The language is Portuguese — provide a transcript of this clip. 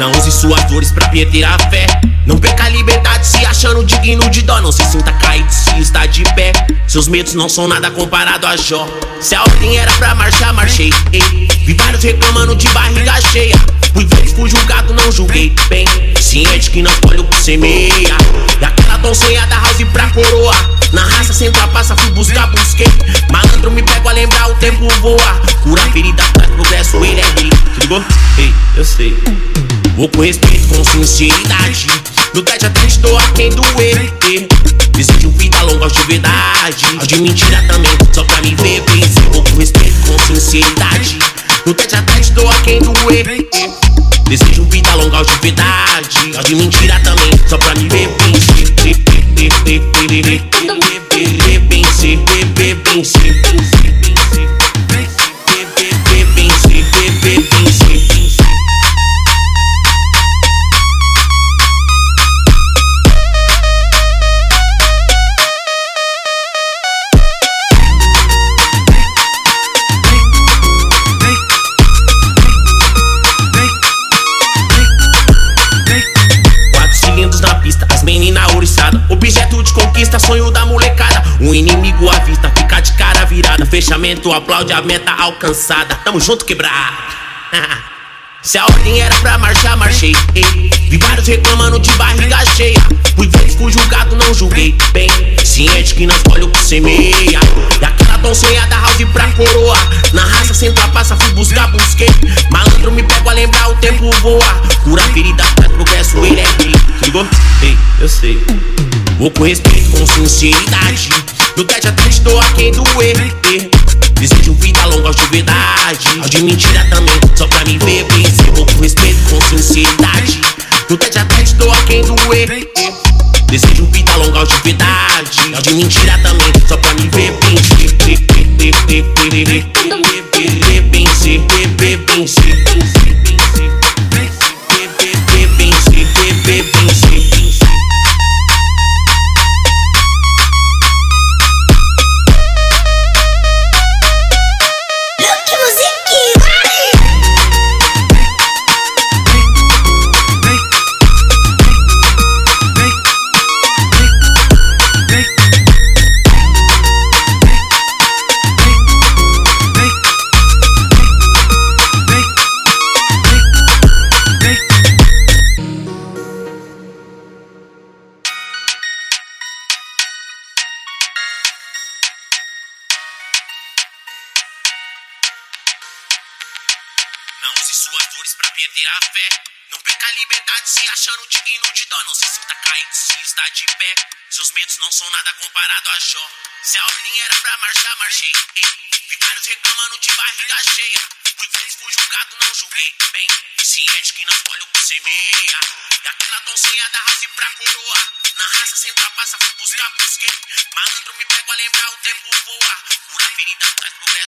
Não use suas dores pra perder a fé. Não perca a liberdade se achando digno de dó. Não se sinta caído se está de pé. Seus medos não são nada comparado a Jó. Se a ordem era pra marchar, marchei. Ei. Vi vários reclamando de barriga cheia. Fui ver, fui julgado, não julguei bem. Ciente que não escolhe o que semeia. E aquela sonhada house pra coroa. Na raça sem trapaça, fui buscar, busquei. Malandro me pego a lembrar, o tempo voa. Cura ferida, traz progresso, ele é rei. Ligou? Ei, eu sei. Vou com respeito, com sinceridade. No teste, dou a quem doer. Desejo vida longa de verdade. Ao de mentira também, só pra me ver vencer. Vou com respeito, com sinceridade. No teste, dou a quem doer. Desejo vida longa de verdade. Ao de mentira também, só pra me ver vencer. Vencer, vencer, vencer. Na pista, as meninas ouriçada. Objeto de conquista, sonho da molecada. Um inimigo à vista, fica de cara virada. Fechamento, aplaude a meta alcançada. Tamo junto, quebrado. Se a ordem era pra marchar, marchei. Ei. Vi vários reclamando de barriga cheia. Fui ver, fui julgado, não julguei bem. Ciente que não escolhe o que semeia. E aquela tão sonhada house pra coroa. Na raça sem trapaça, fui buscar, busquei. Malandro me pego a lembrar, o tempo voa. Cura ferida, traz progresso, ele ligou? Ei, eu sei. Vou com respeito, com sinceridade. No tete a teste, dou a quem doer. Desejo vida longa de verdade. Ao de mentira também, só pra me ver vencer. Vou com respeito, com sinceridade. No tete a teste, dou a quem doer. Desejo vida longa de verdade. Ao de mentira também, só pra me ver vencer. Vencer, vencer, vencer. Não use suas dores pra perder a fé. Não perca a liberdade se achando digno de dó. Não se sinta caído se está de pé. Seus medos não são nada comparado a Jó. Se a ordem era pra marchar, marchei. Ei. Vi vários reclamando de barriga cheia. Fui ver, fui julgado, não julguei bem. Ciente que não escolhe o que semeia. E aquela tão sonhada house pra coroa. Na raça sem trapaça, fui buscar, busquei. Malandro me pego a lembrar, o tempo voa. Cura ferida, traz progresso.